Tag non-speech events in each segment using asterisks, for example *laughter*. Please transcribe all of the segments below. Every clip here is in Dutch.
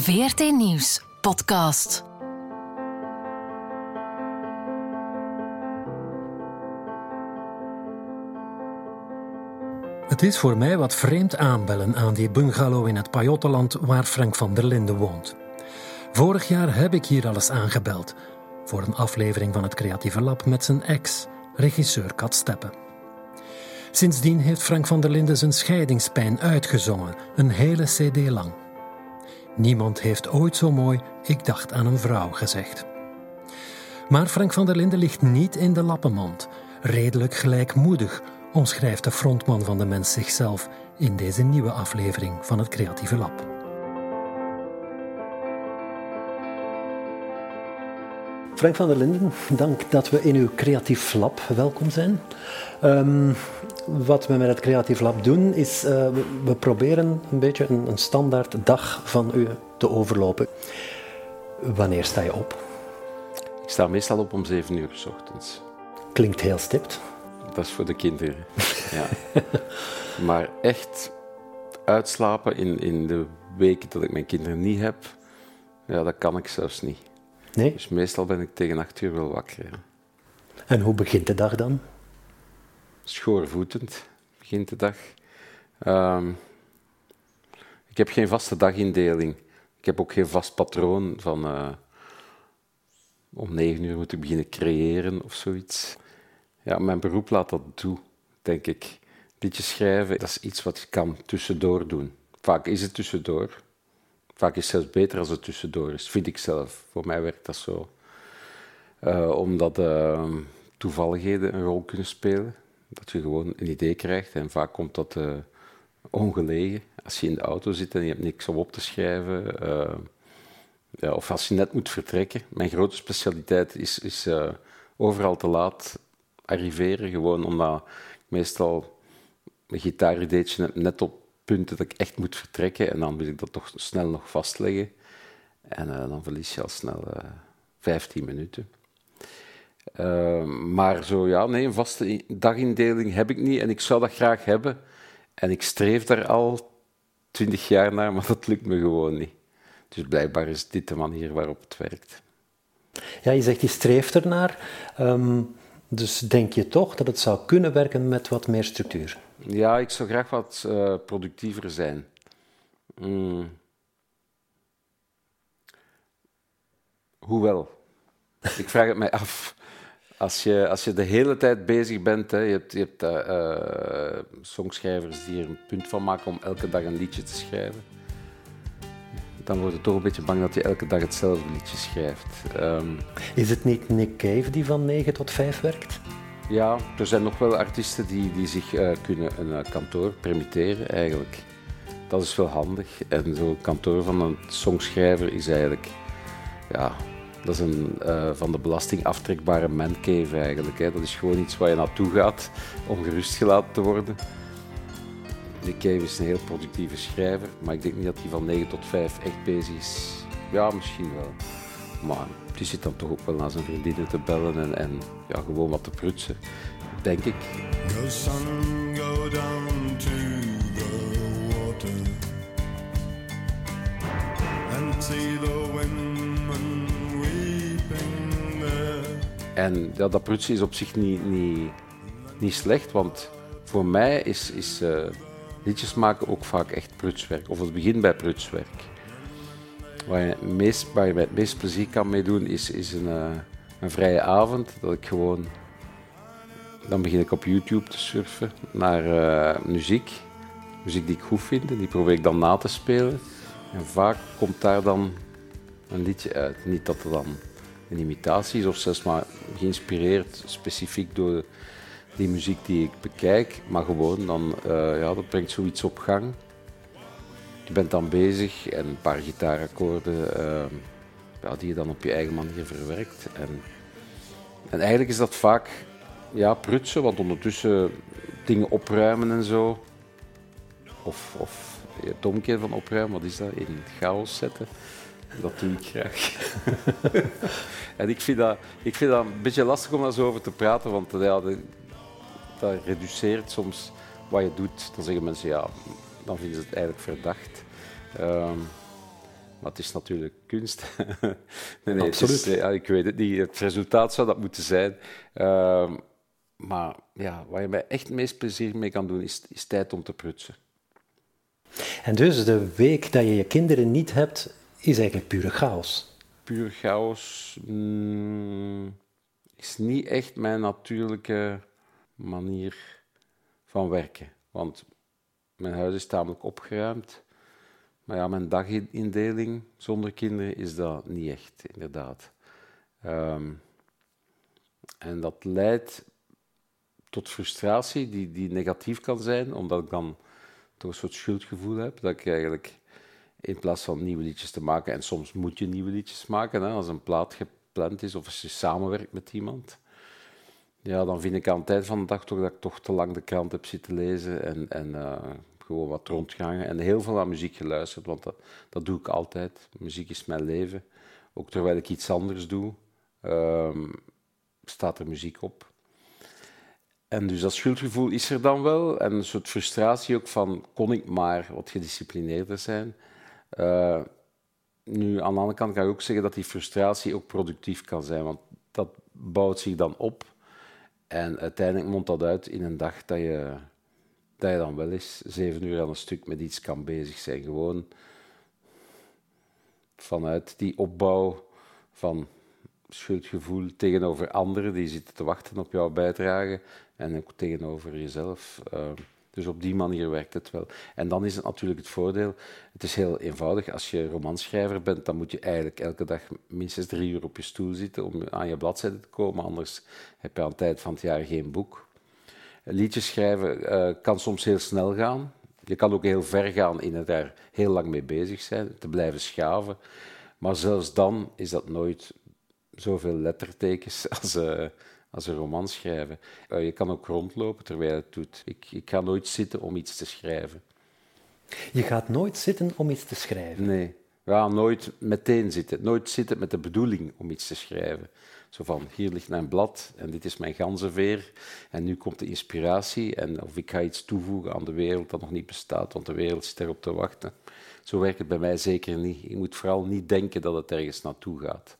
VRT Nieuws podcast. Het is voor mij wat vreemd aanbellen aan die bungalow in het Pajottenland waar Frank van der Linden woont. Vorig jaar heb ik hier alles aangebeld voor een aflevering van het Creatieve Lab met zijn ex, regisseur Kat Steppen. Sindsdien heeft Frank van der Linden zijn scheidingspijn uitgezongen, een hele cd lang. Niemand heeft ooit zo mooi Ik dacht aan een vrouw gezegd. Maar Frank van der Linden ligt niet in de lappenmand. Redelijk gelijkmoedig omschrijft de frontman van de mens zichzelf in deze nieuwe aflevering van het Creatieve Lab. Frank van der Linden, dank dat we in uw Creatief Lab welkom zijn. Um, wat we met het Creatief Lab doen, is uh, we proberen een beetje een, een standaard dag van u te overlopen. Wanneer sta je op? Ik sta meestal op om 7 uur s ochtends. Klinkt heel stipt. Dat is voor de kinderen. ja. *laughs* Maar echt uitslapen in, in de weken dat ik mijn kinderen niet heb, ja, dat kan ik zelfs niet. Nee? Dus meestal ben ik tegen 8 uur wel wakker. Ja. En hoe begint de dag dan? Schoorvoetend begint de dag. Um, ik heb geen vaste dagindeling. Ik heb ook geen vast patroon van uh, om negen uur moet ik beginnen creëren of zoiets. Ja, mijn beroep laat dat toe, denk ik. Liedjes schrijven, dat is iets wat je kan tussendoor doen. Vaak is het tussendoor. Vaak is het zelfs beter als het tussendoor is, vind ik zelf. Voor mij werkt dat zo. Uh, omdat uh, toevalligheden een rol kunnen spelen. Dat je gewoon een idee krijgt en vaak komt dat uh, ongelegen. Als je in de auto zit en je hebt niks om op te schrijven. Ja, of als je net moet vertrekken. Mijn grote specialiteit is, is overal te laat arriveren. Gewoon omdat meestal een gitaarideetje net op punten dat ik echt moet vertrekken en dan wil ik dat toch snel nog vastleggen. En uh, dan verlies je al snel uh, 15 minuten. Uh, maar zo ja, nee, een vaste dagindeling heb ik niet en ik zou dat graag hebben. En ik streef daar al 20 jaar naar, maar dat lukt me gewoon niet. Dus blijkbaar is dit de manier waarop het werkt. Ja, je zegt je streeft ernaar. Um, dus denk je toch dat het zou kunnen werken met wat meer structuur? Ja, ik zou graag wat uh, productiever zijn. Mm. Hoewel, *laughs* ik vraag het mij af. Als je, als je de hele tijd bezig bent, hè, je hebt, je hebt uh, songschrijvers die er een punt van maken om elke dag een liedje te schrijven. Dan word je toch een beetje bang dat je elke dag hetzelfde liedje schrijft. Um, Is het niet Nick Cave die van 9 tot 5 werkt? Ja, er zijn nog wel artiesten die, die zich uh, kunnen een uh, kantoor permitteren eigenlijk. Dat is wel handig. En zo'n kantoor van een songschrijver is eigenlijk... Ja, dat is een uh, van de belasting aftrekbare mancave eigenlijk. Hè. Dat is gewoon iets waar je naartoe gaat om gerustgelaten te worden. Nick Cave is een heel productieve schrijver, maar ik denk niet dat hij van 9 tot 5 echt bezig is. Ja, misschien wel. Maar die zit dan toch ook wel naar zijn vriendinnen te bellen en, en ja, gewoon wat te prutsen, denk ik. The sun go down to the water and see the women weeping there. En ja, dat prutsen is op zich niet, niet, niet slecht, want voor mij is, is uh, liedjes maken ook vaak echt prutswerk, of het begint bij prutswerk. Waar je, meest, waar je het meest plezier kan mee doen, is, is een, uh, een vrije avond. Dat ik gewoon. Dan begin ik op YouTube te surfen naar uh, muziek. Muziek die ik goed vind, die probeer ik dan na te spelen. En vaak komt daar dan een liedje uit. Niet dat er dan een imitatie is, of zelfs maar geïnspireerd specifiek door die muziek die ik bekijk. Maar gewoon, dan, uh, ja, dat brengt zoiets op gang. Je bent dan bezig en een paar gitaarakkoorden uh, ja, die je dan op je eigen manier verwerkt. En, en eigenlijk is dat vaak ja, prutsen, want ondertussen dingen opruimen en zo. Of, of het omkeer van opruimen, wat is dat? In chaos zetten. Dat doe ik graag. *laughs* en ik vind, dat, ik vind dat een beetje lastig om daar zo over te praten, want ja, dat reduceert soms wat je doet. Dan zeggen mensen, ja, dan vinden ze het eigenlijk verdacht. Um, Maar het is natuurlijk kunst. *laughs* nee, nee, Absoluut. ja, ik weet het niet. Het resultaat zou dat moeten zijn. Ehm, maar ja, waar je mij echt het meest plezier mee kan doen, is, is tijd om te prutsen. En dus de week dat je je kinderen niet hebt, is eigenlijk pure chaos. Pure chaos mm, is niet echt mijn natuurlijke manier van werken. Want mijn huis is tamelijk opgeruimd. Maar ja, mijn dagindeling zonder kinderen is dat niet echt, inderdaad. Ehm, en dat leidt tot frustratie die, die negatief kan zijn, omdat ik dan toch een soort schuldgevoel heb. Dat ik eigenlijk in plaats van nieuwe liedjes te maken, en soms moet je nieuwe liedjes maken, hè, als een plaat gepland is of als je samenwerkt met iemand. Ja, dan vind ik aan het eind van de dag toch dat ik toch te lang de krant heb zitten lezen en, en uh, gewoon wat rondgangen en heel veel naar muziek geluisterd, want dat, dat doe ik altijd. Muziek is mijn leven. Ook terwijl ik iets anders doe, um, staat er muziek op. En dus dat schuldgevoel is er dan wel. En een soort frustratie ook van, kon ik maar wat gedisciplineerder zijn. Uh, nu, aan de andere kant kan je ook zeggen dat die frustratie ook productief kan zijn, want dat bouwt zich dan op. En uiteindelijk mondt dat uit in een dag dat je, dat je dan wel eens zeven uur aan een stuk met iets kan bezig zijn. Gewoon vanuit die opbouw van schuldgevoel tegenover anderen die zitten te wachten op jouw bijdrage en ook tegenover jezelf. Uh, dus op die manier werkt het wel. En dan is het natuurlijk het voordeel, het is heel eenvoudig. Als je romanschrijver bent, dan moet je eigenlijk elke dag minstens drie uur op je stoel zitten om aan je bladzijde te komen. Anders heb je aan het tijd van het jaar geen boek. Liedjes schrijven uh, kan soms heel snel gaan. Je kan ook heel ver gaan in het daar heel lang mee bezig zijn, te blijven schaven. Maar zelfs dan is dat nooit zoveel lettertekens *laughs* als, uh, als een roman schrijven. Uh, je kan ook rondlopen terwijl je het doet. Ik, ik ga nooit zitten om iets te schrijven. Je gaat nooit zitten om iets te schrijven? Nee. Ja, nooit meteen zitten. Nooit zitten met de bedoeling om iets te schrijven. Zo van, hier ligt mijn blad en dit is mijn ganzenveer. En nu komt de inspiratie. En of ik ga iets toevoegen aan de wereld dat nog niet bestaat, want de wereld zit erop te wachten. Zo werkt het bij mij zeker niet. Je moet vooral niet denken dat het ergens naartoe gaat.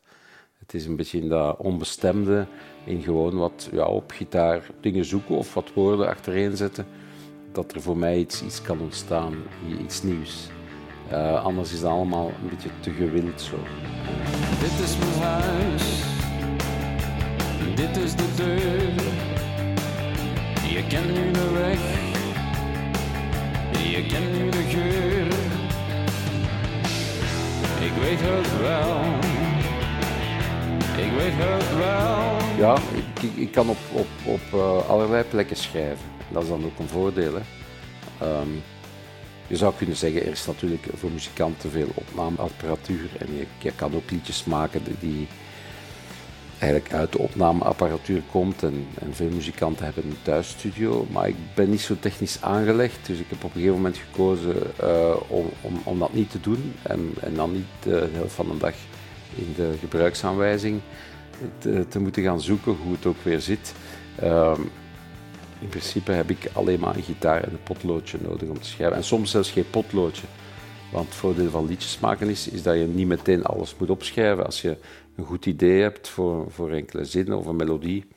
Het is een beetje in dat onbestemde, in gewoon wat ja, op gitaar dingen zoeken of wat woorden achtereen zetten, dat er voor mij iets, iets kan ontstaan, iets nieuws. Uh, anders is het allemaal een beetje te gewild zo. Dit is mijn huis, dit is de deur. Je kent nu de weg, je kent nu de geur. Ik weet het wel. Ja, ik, ik kan op, op, op uh, allerlei plekken schrijven. Dat is dan ook een voordeel. Um, je zou kunnen zeggen, er is natuurlijk voor muzikanten veel opnameapparatuur. En je, kan ook liedjes maken die eigenlijk uit de opnameapparatuur komt. En, en, veel muzikanten hebben een thuisstudio. Maar ik ben niet zo technisch aangelegd. Dus ik heb op een gegeven moment gekozen uh, om, om, om, dat niet te doen. En, en dan niet de helft van de dag in de gebruiksaanwijzing te, te, moeten gaan zoeken hoe het ook weer zit. Ehm, in principe heb ik alleen maar een gitaar en een potloodje nodig om te schrijven. En soms zelfs geen potloodje. Want het voordeel van liedjes maken is, is dat je niet meteen alles moet opschrijven. Als je een goed idee hebt voor, voor enkele zinnen of een melodie,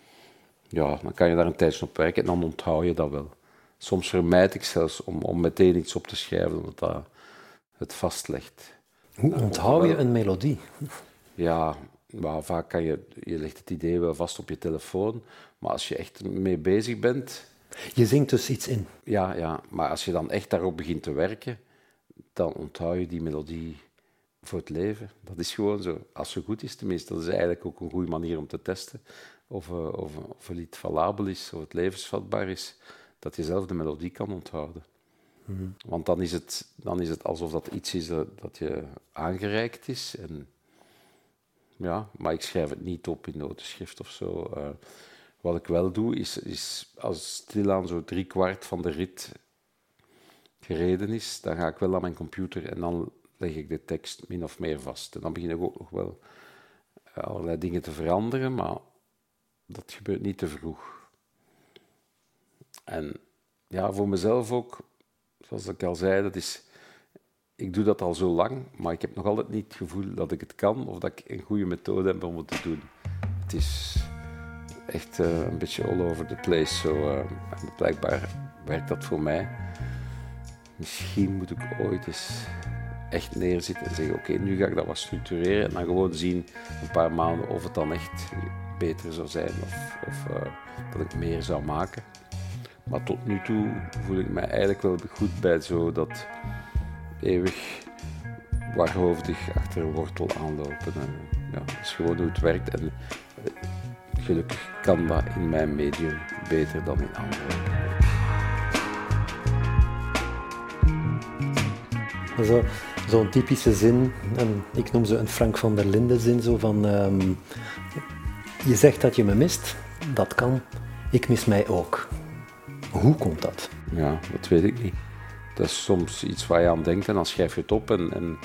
ja, dan kan je daar een tijdje op werken en dan onthoud je dat wel. Soms vermijd ik zelfs om, om meteen iets op te schrijven, omdat dat het vastlegt. Hoe onthoud je een melodie? Ja, maar vaak kan je, je legt het idee wel vast op je telefoon, maar als je echt mee bezig bent... Je zingt dus iets in? Ja, ja, maar als je dan echt daarop begint te werken, dan onthoud je die melodie voor het leven. Dat is gewoon zo. Als ze goed is, tenminste, dat is eigenlijk ook een goede manier om te testen of, uh, of, of een lied valabel is, of het levensvatbaar is, dat je zelf de melodie kan onthouden. Mhm. Want dan is, het, dan is het alsof dat iets is dat, dat je aangereikt is. En, ja, maar ik schrijf het niet op in notenschrift of zo. Uh, wat ik wel doe, is, is als stilaan zo drie kwart van de rit gereden is, dan ga ik wel naar mijn computer en dan leg ik de tekst min of meer vast. En dan begin ik ook nog wel allerlei dingen te veranderen, maar dat gebeurt niet te vroeg. En ja, voor mezelf ook zoals ik al zei, dat is, ik doe dat al zo lang, maar ik heb nog altijd niet het gevoel dat ik het kan of dat ik een goede methode heb om het te doen. Het is echt eh, een beetje all over the place. Zo, uh, blijkbaar werkt dat voor mij. Misschien moet ik ooit eens echt neerzitten en zeggen: Oké, nu ga ik dat wat structureren. En dan gewoon zien een paar maanden of het dan echt beter zou zijn of, of uh, dat ik meer zou maken. Maar tot nu toe voel ik mij eigenlijk wel goed bij zo dat eeuwig waarhoofdig achter een wortel aanlopen. En, ja, dat is gewoon hoe het werkt. En eh, gelukkig kan dat in mijn medium beter dan in andere. Zo, zo'n typische zin, en ik noem ze een Frank van der Linden zin, zo van um, je zegt dat je me mist, dat kan, ik mis mij ook. Hoe komt dat? Ja, dat weet ik niet. Dat is soms iets waar je aan denkt en dan schrijf je het op en, en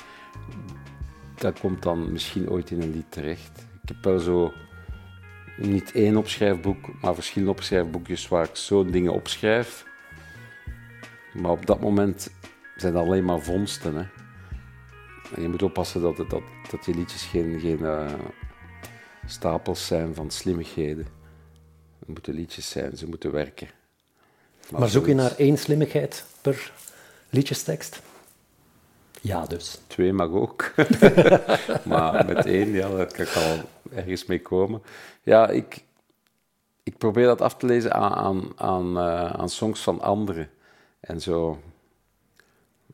dat komt dan misschien ooit in een lied terecht. Ik heb wel zo niet één opschrijfboek, maar verschillende opschrijfboekjes waar ik zo dingen opschrijf. Maar op dat moment zijn het alleen maar vondsten. Hè. En je moet oppassen dat, dat, dat je liedjes geen, geen uh, stapels zijn van slimmigheden. Het moeten liedjes zijn, ze moeten werken. Maar, maar zoek je naar één slimmigheid per liedjestekst? Ja, dus. Twee mag ook. *laughs* maar met één, ja, daar kan ik al ergens mee komen. Ja, ik, ik probeer dat af te lezen aan, aan, aan, uh, aan songs van anderen. En zo.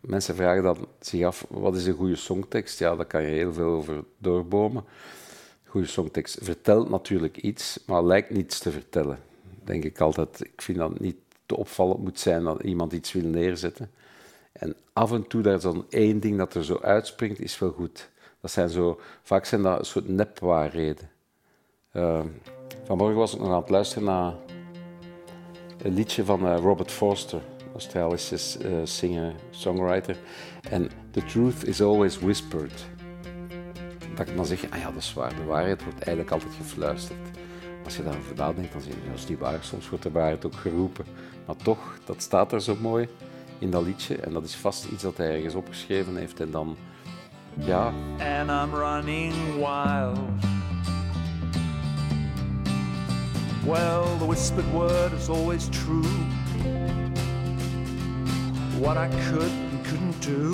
Mensen vragen dan zich af, wat is een goede songtekst? Ja, daar kan je heel veel over doorbomen. Goede songtekst vertelt natuurlijk iets, maar lijkt niets te vertellen. Denk ik altijd. Ik vind dat niet te opvallend moet zijn dat iemand iets wil neerzetten. En af en toe daar zo'n één ding dat er zo uitspringt, is wel goed. Dat zijn zo, vaak zijn dat een soort nepwaarheden. Uh, vanmorgen was ik nog aan het luisteren naar een liedje van uh, Robert Forster, Australische uh, singer, songwriter. En The truth is always whispered. Dat ik dan zeg, ah ja, dat is waar. De waarheid wordt eigenlijk altijd gefluisterd. Als je daarover nadenkt, dan zeg je, dat is niet waar. Soms wordt de waarheid ook geroepen. Maar toch, dat staat er zo mooi in dat liedje. En dat is vast iets dat hij ergens opgeschreven heeft. En dan, ja. And I'm running wild. Well, the whispered word is always true. What I could and couldn't do.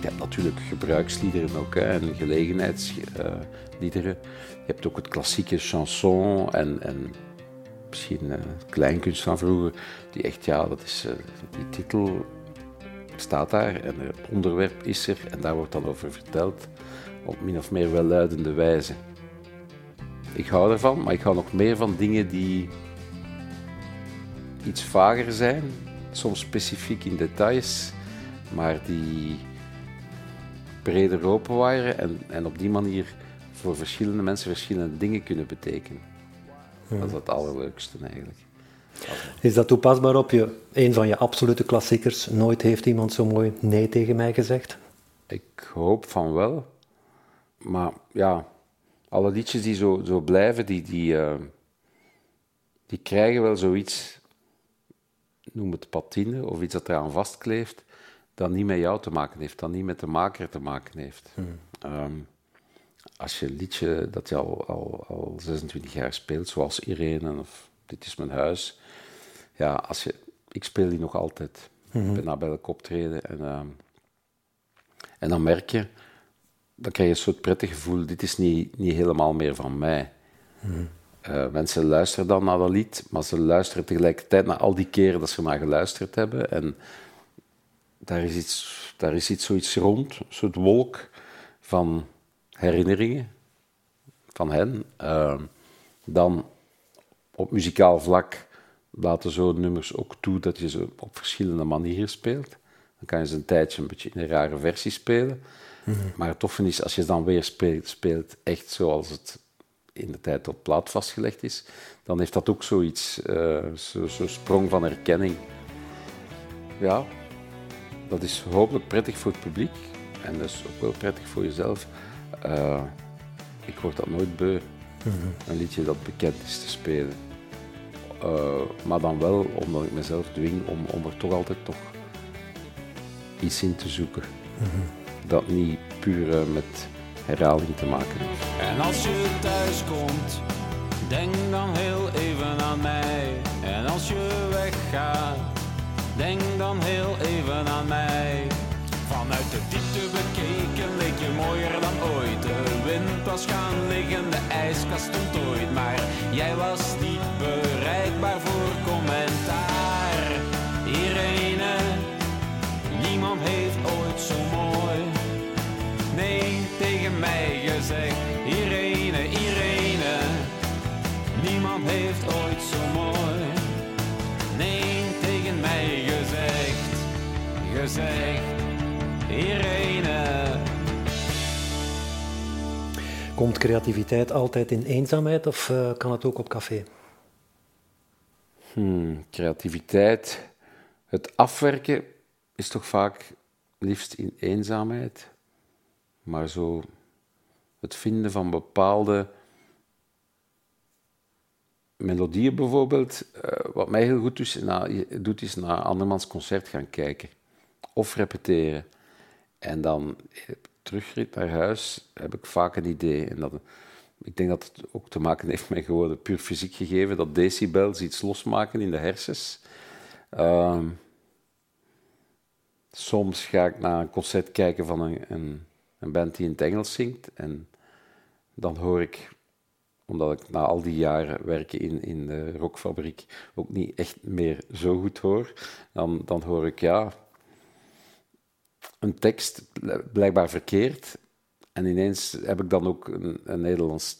Je hebt natuurlijk gebruiksliederen ook, hè, en gelegenheidsliederen. Je hebt ook het klassieke chanson en, en misschien uh, kleinkunst van vroeger, die echt, ja, dat is, uh, die titel staat daar en het onderwerp is er en daar wordt dan over verteld op min of meer welluidende wijze. Ik hou ervan, maar ik hou nog meer van dingen die iets vager zijn, soms specifiek in details, maar die breder open waren en, en op die manier voor verschillende mensen verschillende dingen kunnen betekenen. Dat is het allerleukste eigenlijk. Is dat toepasbaar op je, een van je absolute klassiekers? Nooit heeft iemand zo mooi nee tegen mij gezegd? Ik hoop van wel. Maar ja, alle liedjes die zo, zo blijven, die, die, uh, die krijgen wel zoiets, noem het patine, of iets dat eraan vastkleeft, dat niet met jou te maken heeft, dat niet met de maker te maken heeft. Hmm. Um, als je een liedje dat je al, al, al 26 jaar speelt, zoals Irene of Dit is mijn huis, ja, als je, ik speel die nog altijd. Mm -hmm. Ik ben bij elk optreden. En, uh, en dan merk je, dan krijg je een soort prettig gevoel, dit is niet, niet helemaal meer van mij. Mm -hmm. uh, mensen luisteren dan naar dat lied, maar ze luisteren tegelijkertijd naar al die keren dat ze naar geluisterd hebben. En daar is iets, daar is iets zoiets rond, een soort wolk van herinneringen van hen. Uh, dan op muzikaal vlak laten zo nummers ook toe dat je ze op verschillende manieren speelt. Dan kan je ze een tijdje een beetje in een rare versie spelen. Mm -hmm. Maar het toffe is, als je dan weer speelt, speelt echt zoals het in de tijd op plaat vastgelegd is, dan heeft dat ook zoiets, uh, zo'n zo sprong van herkenning. Ja, dat is hopelijk prettig voor het publiek en dus ook wel prettig voor jezelf. Uh, ik word dat nooit beu. Mm -hmm. Een liedje dat bekend is te spelen. Uh, maar dan wel omdat ik mezelf dwing om, om er toch altijd toch iets in te zoeken. Dat niet puur met herhaling te maken heeft. En als je thuis komt, denk dan heel even aan mij. En als je weggaat, denk dan heel even aan mij. Vanuit de diepte bekeken was gaan liggen, de ijskast stond ooit. Maar jij was niet bereikbaar voor. Komt creativiteit altijd in eenzaamheid of uh, kan het ook op café? Hmm, creativiteit, het afwerken is toch vaak liefst in eenzaamheid. Maar zo het vinden van bepaalde melodieën bijvoorbeeld, uh, wat mij heel goed doet, na, doet is naar andermans concert gaan kijken of repeteren. En dan terugrit naar huis heb ik vaak een idee. En dat, ik denk dat het ook te maken heeft met gewoon puur fysiek gegeven, dat decibels iets losmaken in de hersens. Uh, soms ga ik naar een concert kijken van een, een, een, band die in het Engels zingt. En dan hoor ik, omdat ik na al die jaren werken in, in de rockfabriek ook niet echt meer zo goed hoor, dan, dan hoor ik ja, een tekst blijkbaar verkeerd. En ineens heb ik dan ook een, een Nederlands,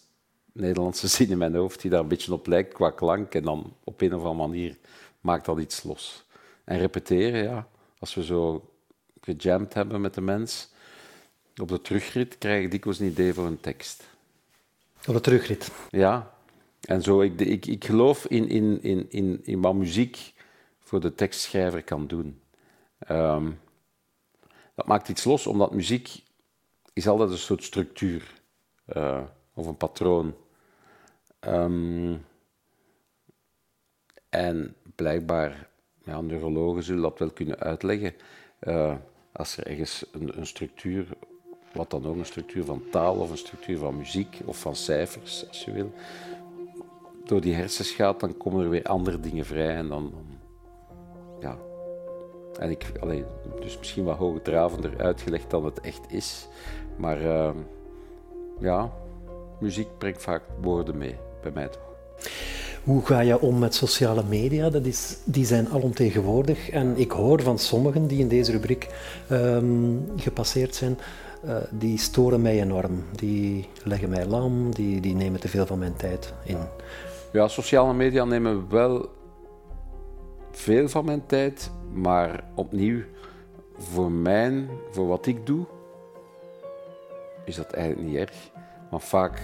Nederlandse *laughs* zin in mijn hoofd die daar een beetje op lijkt qua klank. En dan op een of andere manier maakt dat iets los. En repeteren, ja. Als we zo gejamd hebben met de mens, op de terugrit krijg ik dikwijls een idee voor een tekst. Op de terugrit? Ja. En zo, ik, ik, ik geloof in, in, in, in, in wat muziek voor de tekstschrijver kan doen. Um, dat maakt iets los, omdat muziek is altijd een soort structuur uh, of een patroon. Um, en blijkbaar, ja, neurologen zullen dat wel kunnen uitleggen. Uh, als er ergens een, een, structuur, wat dan ook een structuur van taal of een structuur van muziek of van cijfers, als je wil, door die hersens gaat, dan komen er weer andere dingen vrij en dan, dan ja, en ik, allee, dus misschien wat hoogdravender uitgelegd dan het echt is. Maar uh, ja, muziek brengt vaak woorden mee, bij mij toch. Hoe ga je om met sociale media? Dat is, die zijn alomtegenwoordig. En ik hoor van sommigen die in deze rubriek um, gepasseerd zijn, uh, die storen mij enorm. Die leggen mij lam, die, die nemen te veel van mijn tijd in. Ja, sociale media nemen wel veel van mijn tijd, maar opnieuw, voor mij, voor wat ik doe, is dat eigenlijk niet erg. Maar vaak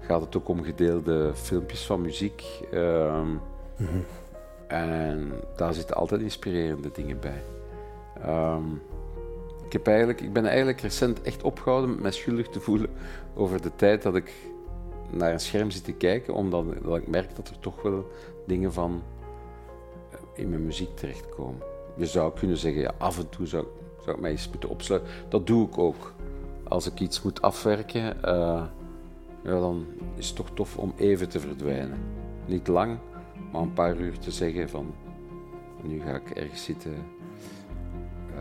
gaat het ook om gedeelde filmpjes van muziek. Ehm. En daar zitten altijd inspirerende dingen bij. Um, ik, heb eigenlijk, ik ben eigenlijk recent echt opgehouden met mij schuldig te voelen over de tijd dat ik naar een scherm zit te kijken, omdat dat ik merk dat er toch wel dingen van in mijn muziek terechtkomen. Je zou kunnen zeggen, ja, af en toe zou, zou ik mij eens moeten opsluiten. Dat doe ik ook. Als ik iets moet afwerken, uh, ja, dan is het toch tof om even te verdwijnen. Niet lang, maar een paar uur te zeggen van nu ga ik ergens zitten uh,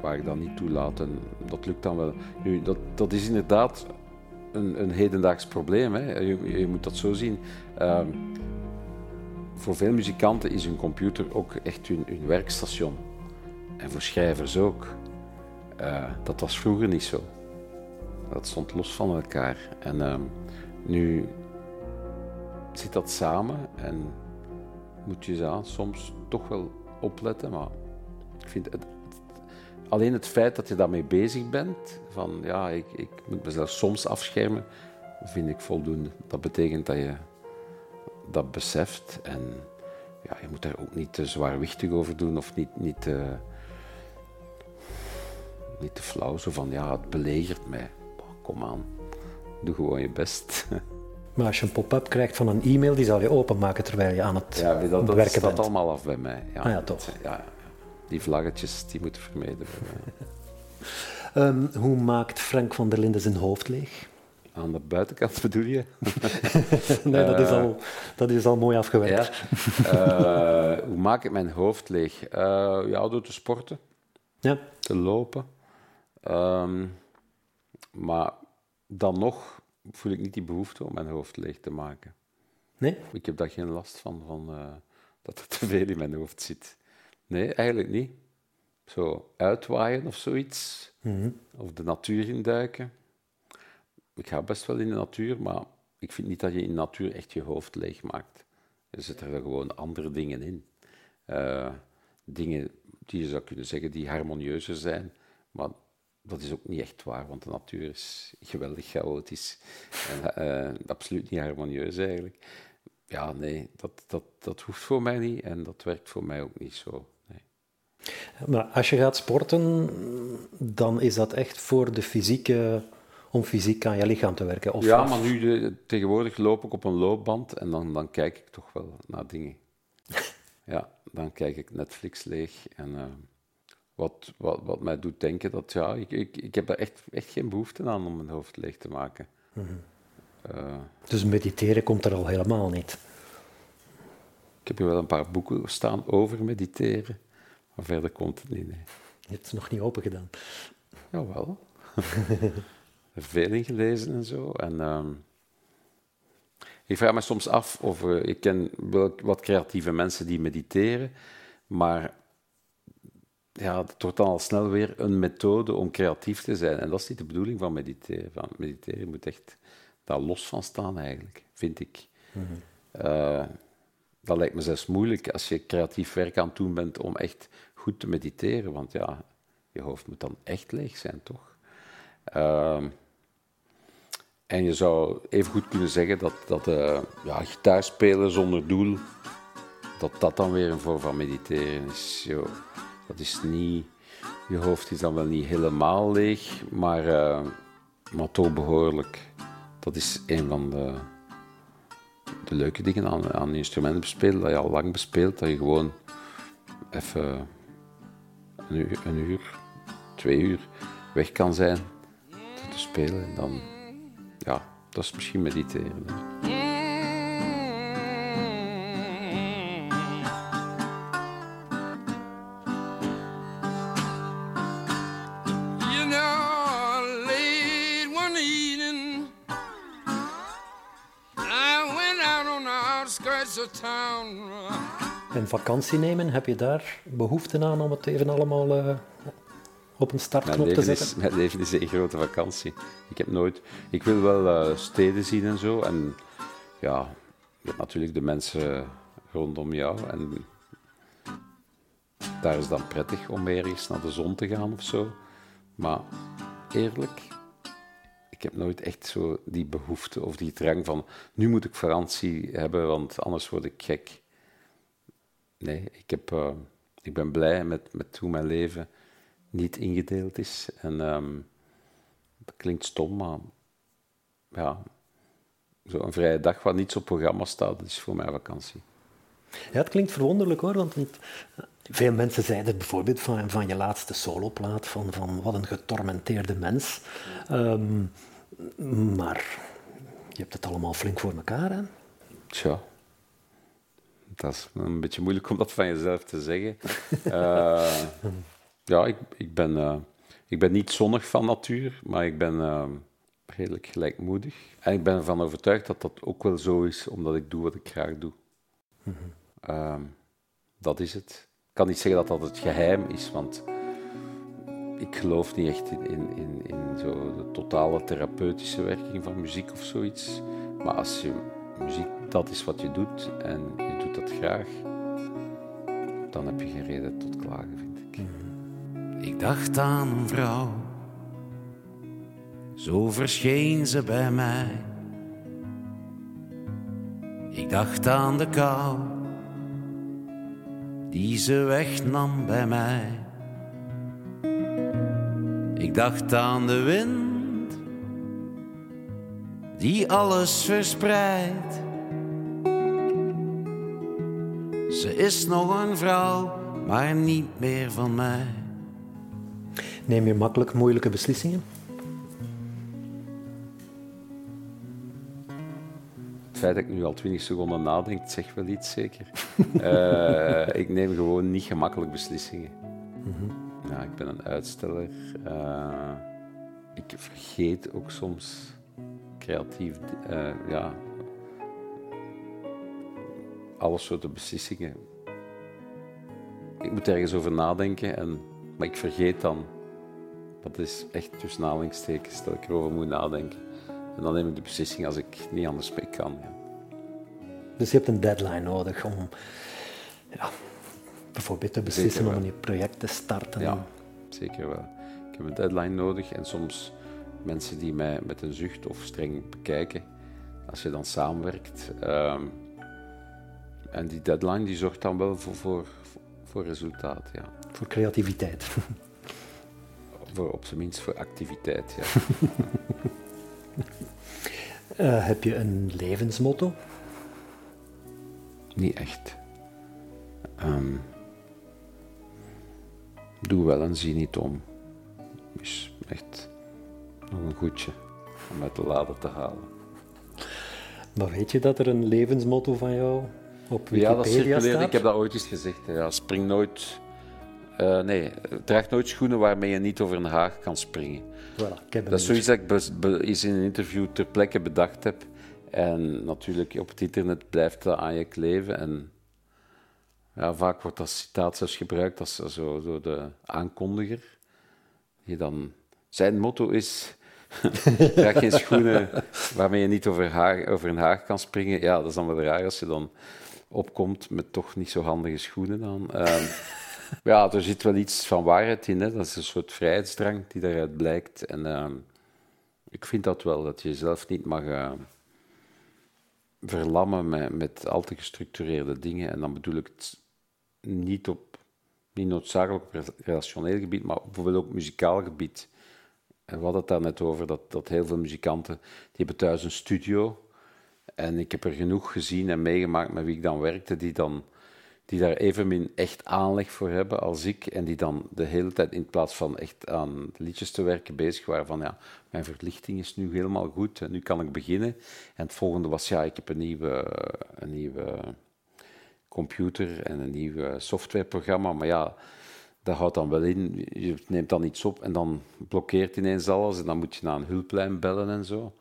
waar ik dat niet toelaat. En dat lukt dan wel. Nu, dat, dat is inderdaad een, een hedendaags probleem. Hè. Je, je moet dat zo zien. Uh, voor veel muzikanten is hun computer ook echt hun, werkstation. En voor schrijvers ook. Uh, dat was vroeger niet zo. Dat stond los van elkaar. En uh, nu zit dat samen en moet je ja, soms toch wel opletten. Maar ik vind het, alleen het feit dat je daarmee bezig bent, van ja, ik, ik moet mezelf soms afschermen, vind ik voldoende. Dat betekent dat je dat beseft. En ja, je moet daar ook niet te zwaarwichtig over doen of niet, niet, te, niet te flauw. Zo van, ja, het belegert mij. kom aan, doe gewoon je best. *laughs* Maar als je een pop-up krijgt van een e-mail, die zal je openmaken terwijl je aan het ja, dat, dat werken bent. allemaal af bij mij. Ja, ah, ja toch. Ja, die vlaggetjes die moeten vermijden um, *laughs* hoe maakt Frank van der Linden zijn hoofd leeg? Aan de buitenkant *laughs* bedoel je? *laughs* nee, dat is, al, dat is al mooi afgewerkt. Ja. Uh, hoe maak ik mijn hoofd leeg? Uh, ja, door te sporten. Ja. Te lopen. Um, maar dan nog voel ik niet die behoefte om mijn hoofd leeg te maken. Nee? Ik heb daar geen last van, van uh, dat er te veel in mijn hoofd zit. Nee, eigenlijk niet. Zo uitwaaien of zoiets. Mm Of de natuur induiken. Ik ga best wel in de natuur, maar ik vind niet dat je in de natuur echt je hoofd leeg maakt. Er zitten er gewoon andere dingen in. Uh, dingen die je zou kunnen zeggen die harmonieuzer zijn, maar dat is ook niet echt waar, want de natuur is geweldig chaotisch *laughs* en uh, absoluut niet harmonieus eigenlijk. Ja, nee, dat, dat, dat hoeft voor mij niet en dat werkt voor mij ook niet zo. Nee. Maar als je gaat sporten, dan is dat echt voor de fysieke, om fysiek aan je lichaam te werken? Of, ja, maar nu de, tegenwoordig loop ik op een loopband en dan, dan kijk ik toch wel naar dingen. *laughs* ja, dan kijk ik Netflix leeg en... Uh, wat, wat, wat mij doet denken dat ja, ik, ik, ik heb er echt, echt geen behoefte aan om mijn hoofd leeg te maken. Mm -hmm. uh, dus mediteren komt er al helemaal niet? Ik heb hier wel een paar boeken staan over mediteren, maar verder komt het niet. Nee. Je hebt het nog niet open gedaan? Jawel. *laughs* veel in gelezen en zo. En, uh, ik vraag me soms af of uh, ik ken wel wat creatieve mensen die mediteren, maar ja, het wordt dan al snel weer een methode om creatief te zijn. En dat is niet de bedoeling van mediteren. Van mediteren moet echt daar los van staan, eigenlijk, vind ik. Mm -hmm. uh, dat lijkt me zelfs moeilijk als je creatief werk aan het doen bent om echt goed te mediteren. Want ja, je hoofd moet dan echt leeg zijn, toch? Uh, en je zou even goed kunnen zeggen dat, dat uh, ja, gitaar spelen zonder doel, dat dat dan weer een vorm van mediteren is. Dat is niet, je hoofd is dan wel niet helemaal leeg, maar, uh, maar toch behoorlijk. Dat is een van de, de leuke dingen aan, aan instrumenten bespelen, dat je al lang bespeelt, dat je gewoon even een uur, een twee uur weg kan zijn te spelen. En dan, ja, dat is misschien mediteren. Hè. En vakantie nemen, heb je daar behoefte aan om het even allemaal uh, op een startknop te zetten? Is, *laughs* mijn leven is een grote vakantie. Ik heb nooit... Ik wil wel uh, steden zien en zo. En ja, je hebt natuurlijk de mensen rondom jou. En daar is dan prettig om ergens naar de zon te gaan of zo. Maar eerlijk, ik heb nooit echt zo die behoefte of die drang van nu moet ik vakantie hebben, want anders word ik gek. Nee, ik, heb, uh, ik ben blij met, met hoe mijn leven niet ingedeeld is. En um, dat klinkt stom, maar ja, zo'n vrije dag waar niets op programma staat, dat is voor mij vakantie. Ja, het klinkt verwonderlijk hoor, want, want veel mensen zeiden bijvoorbeeld van, van je laatste soloplaat van, van wat een getormenteerde mens. Um, maar je hebt het allemaal flink voor elkaar, hè? Tja. Dat is een beetje moeilijk om dat van jezelf te zeggen. uh, *laughs* ja, ik, ik, ben, uh, ik ben niet zonnig van natuur, maar ik ben uh, redelijk gelijkmoedig. En ik ben ervan overtuigd dat dat ook wel zo is, omdat ik doe wat ik graag doe. Mm -hmm. uh, dat is het. Ik kan niet zeggen dat dat het geheim is, want ik geloof niet echt in, in, in, in zo de totale therapeutische werking van muziek of zoiets. Maar als je muziek, dat is wat je doet en je doet dat graag, dan heb je geen reden tot klagen, dacht aan een vrouw, zo verscheen ze bij mij. Ik dacht aan de kou, die ze wegnam bij mij. Ik dacht aan de wind, die alles verspreidt. Ze is nog een vrouw maar niet meer van mij. Neem je makkelijk moeilijke beslissingen? Het feit dat ik nu al 20 seconden nadenk, zegt wel iets zeker. uh, *laughs* ik neem gewoon niet gemakkelijk beslissingen. Mm ja, ik ben een uitsteller. Uh, ik vergeet ook soms creatief, uh, ja, alles soorten beslissingen. Ik moet ergens over nadenken, en, maar ik vergeet dan. Dat is echt tussen aanhalingstekens dat ik erover moet nadenken. En dan neem ik de beslissing als ik niet anders mee kan. Ja. Dus je hebt een deadline nodig om ja, bijvoorbeeld te beslissen om een project te starten. Ja, zeker wel. Ik heb een deadline nodig en soms mensen die mij met een zucht of streng bekijken, als je dan samenwerkt. Ehm, en die deadline die zorgt dan wel voor, voor, voor resultaat. Ja. Voor creativiteit. *laughs* voor, op zijn minst voor activiteit, ja. uh, *laughs* heb je een levensmotto? Niet echt. Um, doe wel en zie niet om. Is echt nog een goedje om uit de lade te halen. Maar weet je dat er een levensmotto van jou op Wikipedia ja, dat circuleert. Ik heb dat ooit eens gezegd. Ja, spring nooit... Uh, nee, draag nooit schoenen waarmee je niet over een haag kan springen. Voilà, ik heb dat is zoiets dat ik eens in een interview ter plekke bedacht heb. En natuurlijk, op het internet blijft dat aan je kleven. En ja, vaak wordt dat citaat zelfs gebruikt als zo, zo de aankondiger. Die dan, zijn motto is: *laughs* draag geen schoenen waarmee je niet over, haag, over een haag kan springen. Ja, dat is dan wel raar als je dan opkomt met toch niet zo handige schoenen dan. Um, *laughs* ja, er zit wel iets van waarheid in. Hè. Dat is een soort vrijheidsdrang die daaruit blijkt. En uh, ik vind dat wel, dat je jezelf niet mag uh, verlammen met, met al te gestructureerde dingen. En dan bedoel ik het niet op, niet noodzakelijk op relationeel gebied, maar bijvoorbeeld ook muzikaal gebied. En we hadden het daar net over, dat, dat heel veel muzikanten, die hebben thuis een studio. En ik heb er genoeg gezien en meegemaakt met wie ik dan werkte, die, dan, die daar evenmin echt aanleg voor hebben als ik. En die dan de hele tijd in plaats van echt aan liedjes te werken bezig waren van ja, mijn verlichting is nu helemaal goed en nu kan ik beginnen. En het volgende was ja, ik heb een nieuwe, een nieuwe computer en een nieuw softwareprogramma. Maar ja, dat houdt dan wel in. Je neemt dan iets op en dan blokkeert ineens alles. En dan moet je naar een hulplijn bellen en zo.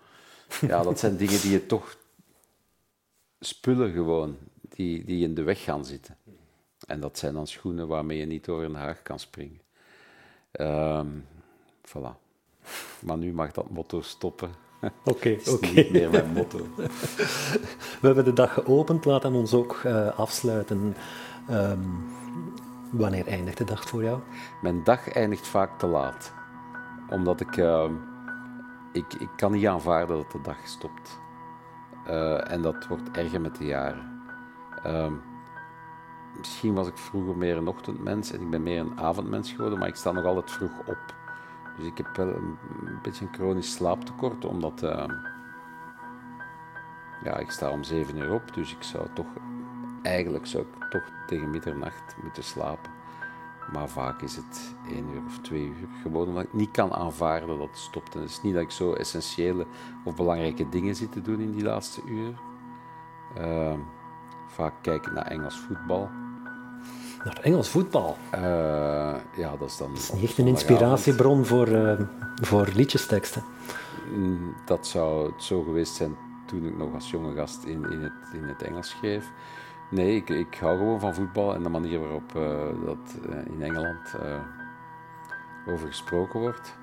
Ja, dat zijn dingen die je toch spullen gewoon, die, die in de weg gaan zitten. En dat zijn dan schoenen waarmee je niet door een haag kan springen. Um, voilà. Maar nu mag dat motto stoppen. Oké, oké. Niet meer mijn motto. *laughs* We hebben de dag geopend, laat ons ook uh, afsluiten. Um, wanneer eindigt de dag voor jou? Mijn dag eindigt vaak te laat. Omdat ik, uh, ik, ik kan niet aanvaarden dat de dag stopt. Uh, en dat wordt erger met de jaren. Uh, misschien was ik vroeger meer een ochtendmens en ik ben meer een avondmens geworden, maar ik sta nog altijd vroeg op. Dus ik heb wel een, beetje een chronisch slaaptekort, omdat uh, ja, ik sta om zeven uur op, dus ik zou toch, eigenlijk zou ik toch tegen middernacht moeten slapen. Maar vaak is het één uur of twee uur. Gewoon omdat ik niet kan aanvaarden dat het stopt. En het is niet dat ik zo essentiële of belangrijke dingen zit te doen in die laatste uur. Uh, vaak kijken naar Engels voetbal. Naar Engels voetbal? Uh, ja, dat is dan... Dat is niet echt een inspiratiebron voor, uh, voor liedjesteksten. Mm, dat zou het zo geweest zijn toen ik nog als jonge gast in, in, het, in het Engels schreef. Nee, ik, ik hou gewoon van voetbal en de manier waarop uh, dat in Engeland over gesproken wordt.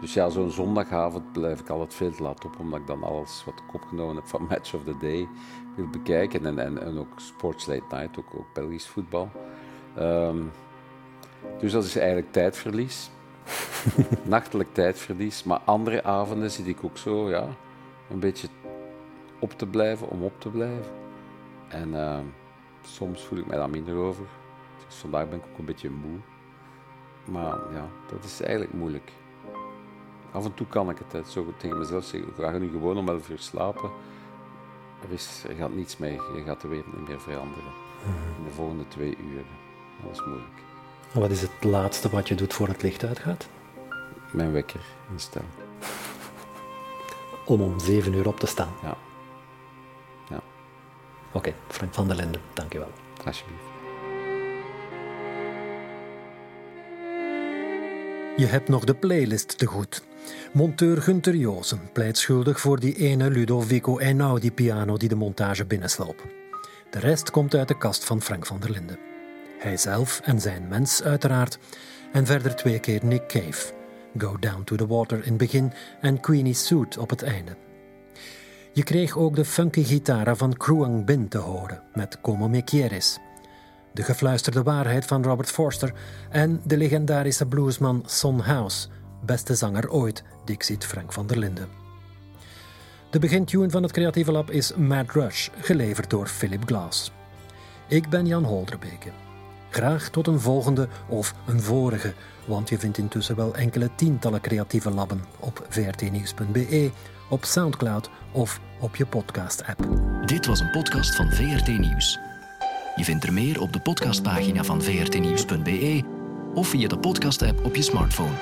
Dus ja, zo'n zondagavond blijf ik altijd veel te laat op, omdat ik dan alles wat ik opgenomen heb van *laughs* Match of the Day wil bekijken. En, en, en ook Sports Late Night, ook, ook Belgisch voetbal. Um, dus dat is eigenlijk tijdverlies. *laughs* Nachtelijk tijdverlies. Maar andere avonden zit ik ook zo, ja, een beetje op te blijven om op te blijven. En uh, soms voel ik mij daar minder over. Dus vandaag ben ik ook een beetje moe. Maar ja, dat is eigenlijk moeilijk. Af en toe kan ik het zo tegen mezelf zeggen. Ik ga nu gewoon om 11 uur slapen. Er, is, er gaat niets meer. Je gaat de wereld niet meer veranderen. In de volgende twee uur. Dat is moeilijk. En wat is het laatste wat je doet voor het licht uitgaat? Mijn wekker instellen. Om om zeven uur op te staan. Ja. Ja, Oké, Frank van der Linden, dankjewel. alsjeblieft. Je hebt nog de playlist te goed. Monteur Gunter Joosen pleit schuldig voor die ene Ludovico Einaudi piano die de montage binnensloop. De rest komt uit de kast van Frank van der Linden. Hij zelf en zijn mens uiteraard. En verder twee keer Nick Cave. Go Down to the Water in het begin en Queenie's Suit op het einde. Je kreeg ook de funky gitaren van Kruang Bin te horen met Como Me Quieres. De gefluisterde waarheid van Robert Forster en de legendarische bluesman Son House, beste zanger ooit, Dixit Frank van der Linden. De begintune van het Creatieve Lab is Mad Rush, geleverd door Philip Glass. Ik ben Jan Holderbeke. Graag tot een volgende of een vorige, want je vindt intussen wel enkele tientallen creatieve labben op vrtnieuws.be, op Soundcloud of op je podcast-app. Dit was een podcast van VRT Nieuws. Je vindt er meer op de podcastpagina van vrtnieuws.be of via de podcast-app op je smartphone.